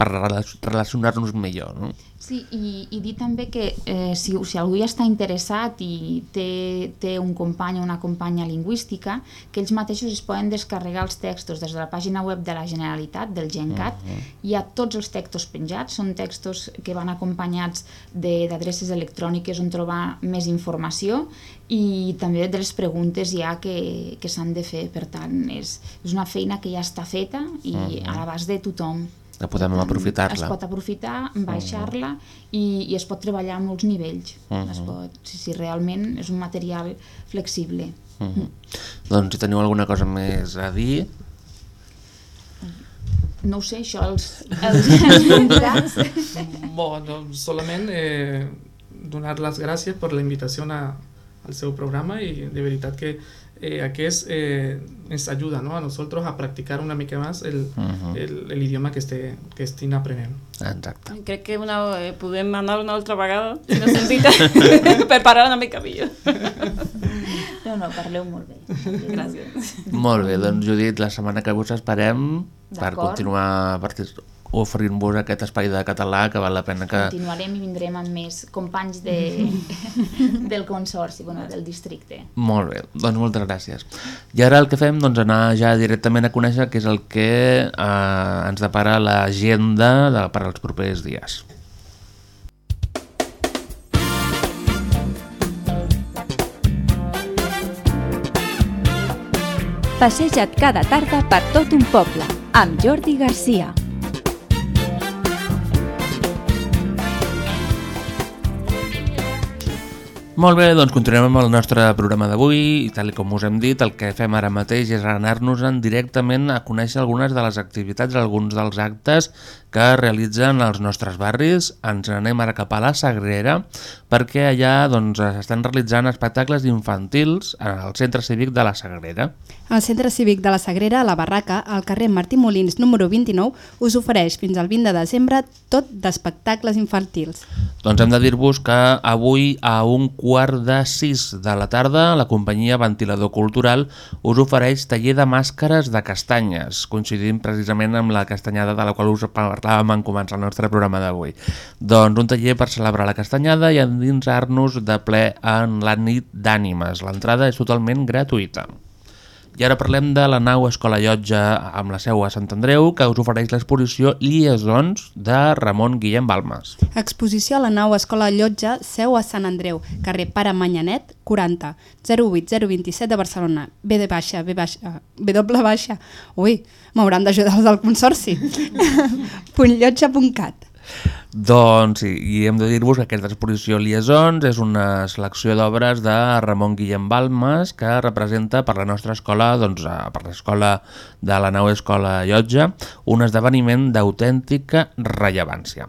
per rela- relacionar-nos millor, no? Sí, i, i dir també que eh, si, si algú ja està interessat i té, té un company o una companya lingüística, que ells mateixos es poden descarregar els textos des de la pàgina web de la Generalitat, del GenCat, hi ha tots els textos penjats, són textos que van acompanyats de- d'adreces electròniques on trobar més informació i també de les preguntes ja que, que s'han de fer, per tant és, és una feina que ja està feta i Mhm. a l'abast de tothom. Que podem aprofitar-la. Es pot aprofitar, baixar-la i, i es pot treballar a molts nivells. Mhm. Es pot, si, si realment és un material flexible. Uh -huh. Doncs si teniu alguna cosa més a dir, No ho sé, això, els, *laughs* els. Bo, doncs solament eh, donar les gràcies per la invitació a, al seu programa i de veritat que eh, aquest eh, ens ajuda ¿no? a nosaltres a practicar una mica més el, Mhm. el, el idioma que, este, que estem aprenent. Exacte. Crec que una, eh, podem anar una altra vegada, si necessita, *laughs* per parar una mica millor. *laughs* No, no, parleu molt bé. Gràcies. molt bé, doncs Judit, la setmana que us esperem per continuar partic- oferint-vos aquest espai de català que val la pena que... Continuarem i vindrem amb més companys de, *laughs* del consorci, bueno, del districte. Molt bé, doncs moltes gràcies. I ara el que fem, doncs anar ja directament a conèixer què és el que eh, ens depara l'agenda de- per als propers dies. Passeja't cada tarda per tot un poble, amb Jordi Garcia. Molt bé, doncs continuem amb el nostre programa d'avui i tal com us hem dit, el que fem ara mateix és anar-nos-en directament a conèixer algunes de les activitats, alguns dels actes que realitzen els nostres barris. Ens n'anem ara cap a la Sagrera perquè allà doncs, estan realitzant espectacles infantils al Centre Cívic de la Sagrera. El Centre Cívic de la Sagrera, a la Barraca, al carrer Martí Molins número 29, us ofereix fins al 20 de desembre tot d'espectacles infantils. Doncs hem de dir-vos que avui a un quart de sis de la tarda la companyia Ventilador Cultural us ofereix taller de màscares de castanyes, coincidint precisament amb la castanyada de la qual us parlàvem en començar el nostre programa d'avui. Doncs un taller per celebrar la castanyada i endinsar-nos de ple en la nit d'ànimes. L'entrada és totalment gratuïta. I ara parlem de la nau Escola Llotja amb la seu a Sant Andreu, que us ofereix l'exposició Liaisons de Ramon Guillem Balmes. Exposició a la nau Escola Llotja, seu a Sant Andreu, carrer Pare Manyanet, 40, 08027 de Barcelona, B de baixa, B baixa, B doble baixa, ui, m'hauran d'ajudar els del consorci, *laughs* puntllotja.cat. Doncs sí, i hem de dir-vos que aquesta exposició Liaisons és una selecció d'obres de Ramon Guillem Balmes que representa per la nostra escola, doncs, eh, per l'escola de la nau Escola Llotja, un esdeveniment d'autèntica rellevància.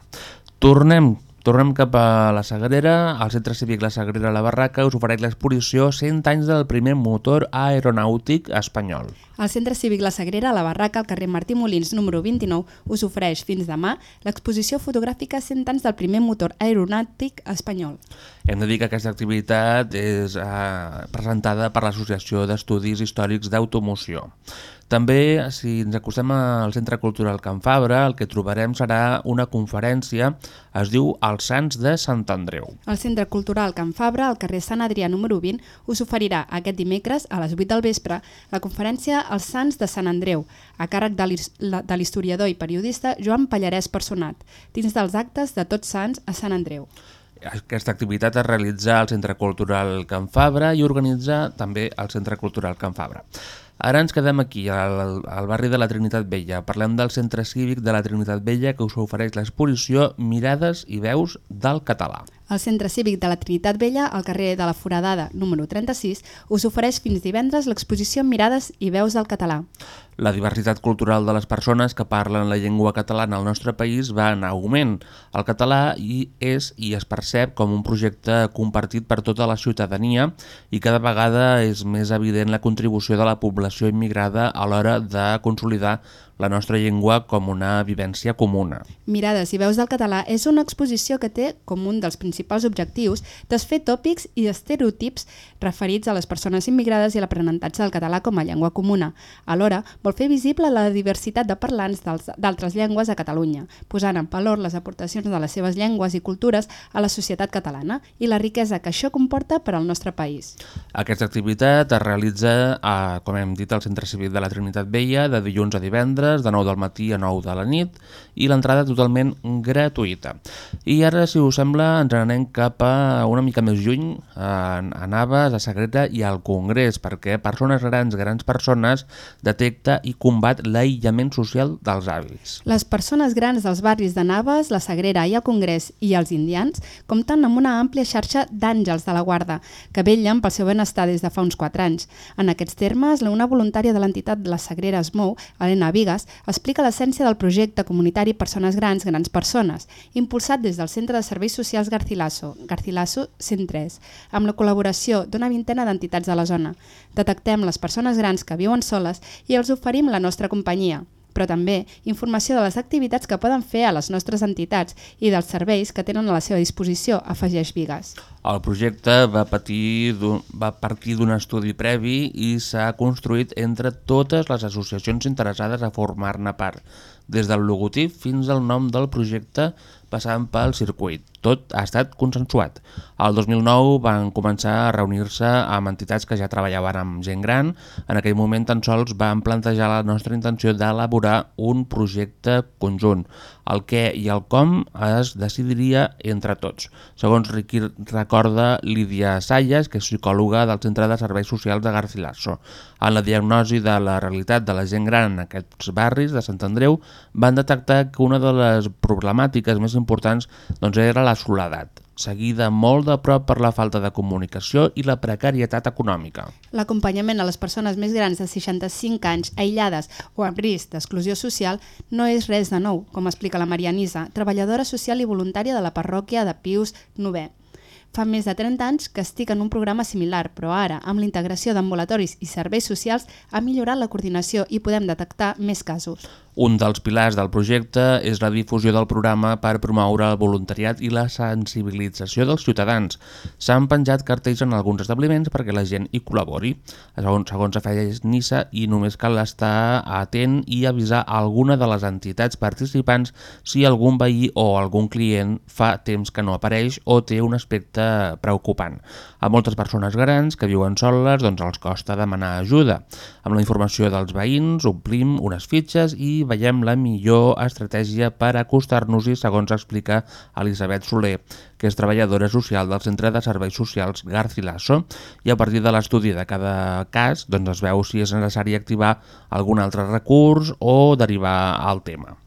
Tornem Tornem cap a la Sagrera. Al Centre Cívic La Sagrera La Barraca us ofereix l'exposició 100 anys del primer motor aeronàutic espanyol. El Centre Cívic La Sagrera, a la Barraca, al carrer Martí Molins, número 29, us ofereix fins demà l'exposició fotogràfica 100 anys del primer motor aeronàutic espanyol. Hem de dir que aquesta activitat és eh, presentada per l'Associació d'Estudis Històrics d'Automoció. També, si ens acostem al Centre Cultural Can Fabra, el que trobarem serà una conferència, es diu Els Sants de Sant Andreu. El Centre Cultural Can Fabra, al carrer Sant Adrià número 20, us oferirà aquest dimecres a les 8 del vespre la conferència Els Sants de Sant Andreu, a càrrec de l'historiador i periodista Joan Pallarès Personat, dins dels actes de Tots Sants a Sant Andreu. Aquesta activitat es realitza al Centre Cultural Can Fabra i organitza també el Centre Cultural Can Fabra. Ara ens quedem aquí, al, al barri de la Trinitat Vella. Parlem del Centre Cívic de la Trinitat Vella que us ofereix l'exposició Mirades i veus del català. El Centre Cívic de la Trinitat Vella, al carrer de la Foradada, número 36, us ofereix fins divendres l'exposició Mirades i veus del català. La diversitat cultural de les persones que parlen la llengua catalana al nostre país va en augment. El català hi és i es percep com un projecte compartit per tota la ciutadania i cada vegada és més evident la contribució de la població immigrada a l'hora de consolidar la nostra llengua com una vivència comuna. Mirades i veus del català és una exposició que té com un dels principals objectius desfer tòpics i estereotips referits a les persones immigrades i l'aprenentatge del català com a llengua comuna. Alhora, vol fer visible la diversitat de parlants d'altres llengües a Catalunya, posant en valor les aportacions de les seves llengües i cultures a la societat catalana i la riquesa que això comporta per al nostre país. Aquesta activitat es realitza, a, com hem dit, al Centre Cívic de la Trinitat Vella de dilluns a divendres, de 9 del matí a 9 de la nit i l'entrada totalment gratuïta. I ara, si us sembla, ens n'anem cap a una mica més lluny, a, Naves, a Sagrera i al Congrés, perquè Persones Grans, Grans Persones detecta i combat l'aïllament social dels avis. Les persones grans dels barris de Naves, la Sagrera i el Congrés i els indians compten amb una àmplia xarxa d'àngels de la guarda que vetllen pel seu benestar des de fa uns 4 anys. En aquests termes, una voluntària de l'entitat La Sagrera es mou, Helena Vigues, explica l'essència del projecte comunitari Persones Grans, Grans Persones, impulsat des del Centre de Serveis Socials Garcilaso, Garcilaso 103, amb la col·laboració d'una vintena d'entitats de la zona. Detectem les persones grans que viuen soles i els oferim la nostra companyia però també informació de les activitats que poden fer a les nostres entitats i dels serveis que tenen a la seva disposició, afegeix Vigues. El projecte va, patir va partir d'un estudi previ i s'ha construït entre totes les associacions interessades a formar-ne part, des del logotip fins al nom del projecte passant pel circuit. Tot ha estat consensuat. El 2009 van començar a reunir-se amb entitats que ja treballaven amb gent gran. En aquell moment tan sols vam plantejar la nostra intenció d'elaborar un projecte conjunt. El què i el com es decidiria entre tots. Segons Riqui recorda Lídia Salles, que és psicòloga del Centre de Serveis Socials de Garcilaso. En la diagnosi de la realitat de la gent gran en aquests barris de Sant Andreu van detectar que una de les problemàtiques més importants doncs, era la soledat. seguida molt de prop per la falta de comunicació i la precarietat econòmica. L'acompanyament a les persones més grans de 65 anys aïllades o amb risc d'exclusió social no és res de nou, com explica la Marianisa, treballadora social i voluntària de la parròquia de Pius IX. Fa més de 30 anys que estic en un programa similar, però ara, amb la integració d'ambulatoris i serveis socials, ha millorat la coordinació i podem detectar més casos. Un dels pilars del projecte és la difusió del programa per promoure el voluntariat i la sensibilització dels ciutadans. S'han penjat cartells en alguns establiments perquè la gent hi col·labori. Segons, segons afegeix Nissa, i només cal estar atent i avisar alguna de les entitats participants si algun veí o algun client fa temps que no apareix o té un aspecte preocupant. A moltes persones grans que viuen soles doncs els costa demanar ajuda. Amb la informació dels veïns omplim unes fitxes i veiem la millor estratègia per acostar-nos-hi, segons explica Elisabet Soler, que és treballadora social del Centre de Serveis Socials Garcilaso, i a partir de l'estudi de cada cas doncs es veu si és necessari activar algun altre recurs o derivar al tema.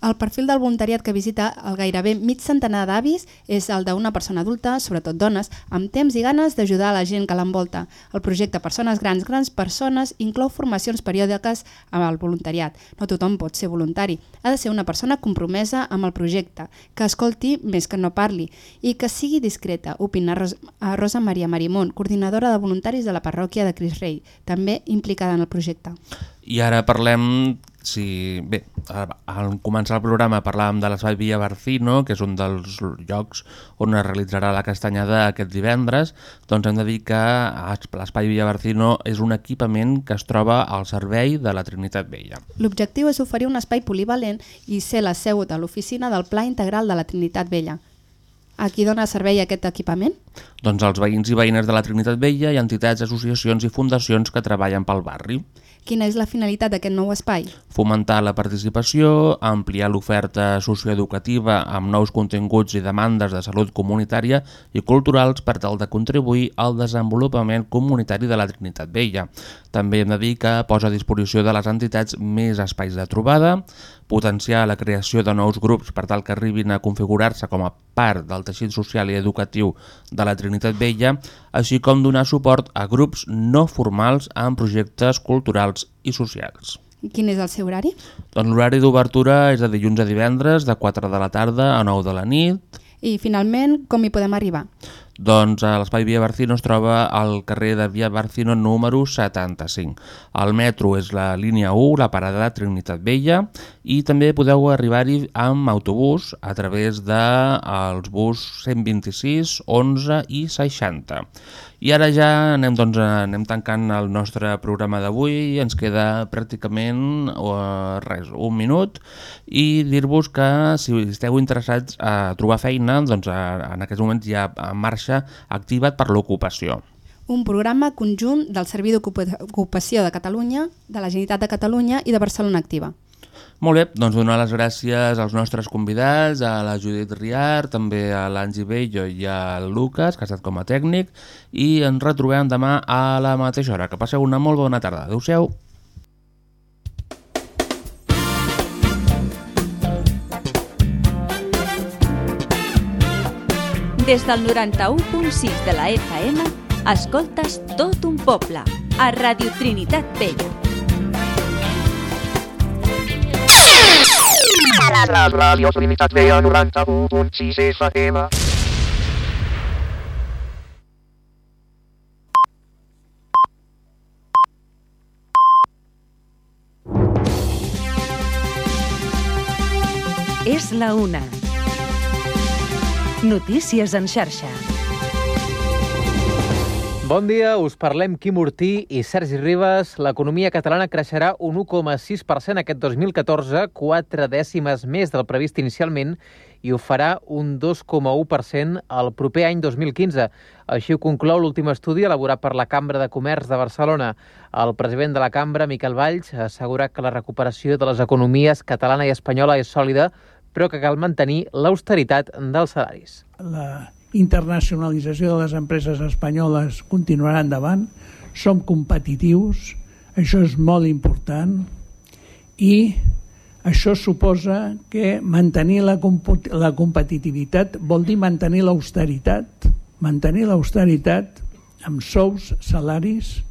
El perfil del voluntariat que visita el gairebé mig centenar d'avis és el d'una persona adulta, sobretot dones, amb temps i ganes d'ajudar a la gent que l'envolta. El projecte Persones Grans Grans Persones inclou formacions periòdiques amb el voluntariat. No tothom pot ser voluntari. Ha de ser una persona compromesa amb el projecte, que escolti més que no parli i que sigui discreta, opina a Rosa Maria Marimón, coordinadora de voluntaris de la parròquia de Cris Rei, també implicada en el projecte. I ara parlem si, bé, al començar el programa parlàvem de l'Espai Villa Barcino, que és un dels llocs on es realitzarà la castanyada aquest divendres, doncs hem de dir que l'Espai Villa Barcino és un equipament que es troba al servei de la Trinitat Vella. L'objectiu és oferir un espai polivalent i ser la seu de l'oficina del Pla Integral de la Trinitat Vella. A qui dona servei aquest equipament? Doncs als veïns i veïnes de la Trinitat Vella i entitats, associacions i fundacions que treballen pel barri. Quina és la finalitat d'aquest nou espai? Fomentar la participació, ampliar l'oferta socioeducativa amb nous continguts i demandes de salut comunitària i culturals per tal de contribuir al desenvolupament comunitari de la Trinitat Vella. També hem de dir que posa a disposició de les entitats més espais de trobada, potenciar la creació de nous grups per tal que arribin a configurar-se com a part del teixit social i educatiu de la Trinitat Vella, així com donar suport a grups no formals en projectes culturals i socials. Quin és el seu horari? Doncs l'horari d'obertura és de dilluns a divendres, de 4 de la tarda a 9 de la nit. I finalment, com hi podem arribar? Doncs l'espai Via Barcino es troba al carrer de Via Barcino número 75. El metro és la línia 1, la parada de Trinitat Vella, i també podeu arribar-hi amb autobús a través dels de bus 126, 11 i 60. I ara ja anem, doncs, anem tancant el nostre programa d'avui, ens queda pràcticament uh, res, un minut, i dir-vos que si esteu interessats a trobar feina, doncs en aquests moments ha en marxa Activa't per l'ocupació. Un programa conjunt del Servei d'Ocupació de Catalunya, de la Generalitat de Catalunya i de Barcelona Activa. Molt bé, doncs donar les gràcies als nostres convidats, a la Judit Riar, també a l'Angi Bello i al Lucas, que ha estat com a tècnic, i ens retrobem demà a la mateixa hora. Que passeu una molt bona tarda. Adéu-siau. Des del 91.6 de la FM, escoltes tot un poble, a Radio Trinitat Vella. La ràdio Trinitat Vella 91.6 FM. És la una. Notícies en xarxa. Bon dia, us parlem Quim Ortí i Sergi Ribas. L'economia catalana creixerà un 1,6% aquest 2014, quatre dècimes més del previst inicialment, i ho farà un 2,1% el proper any 2015. Així ho conclou l'últim estudi elaborat per la Cambra de Comerç de Barcelona. El president de la Cambra, Miquel Valls, assegura que la recuperació de les economies catalana i espanyola és sòlida, però que cal mantenir l'austeritat dels salaris. La internacionalització de les empreses espanyoles continuarà endavant, som competitius, això és molt important, i Això suposa que mantenir la, la competitivitat vol dir mantenir l'austeritat, mantenir l'austeritat amb sous, salaris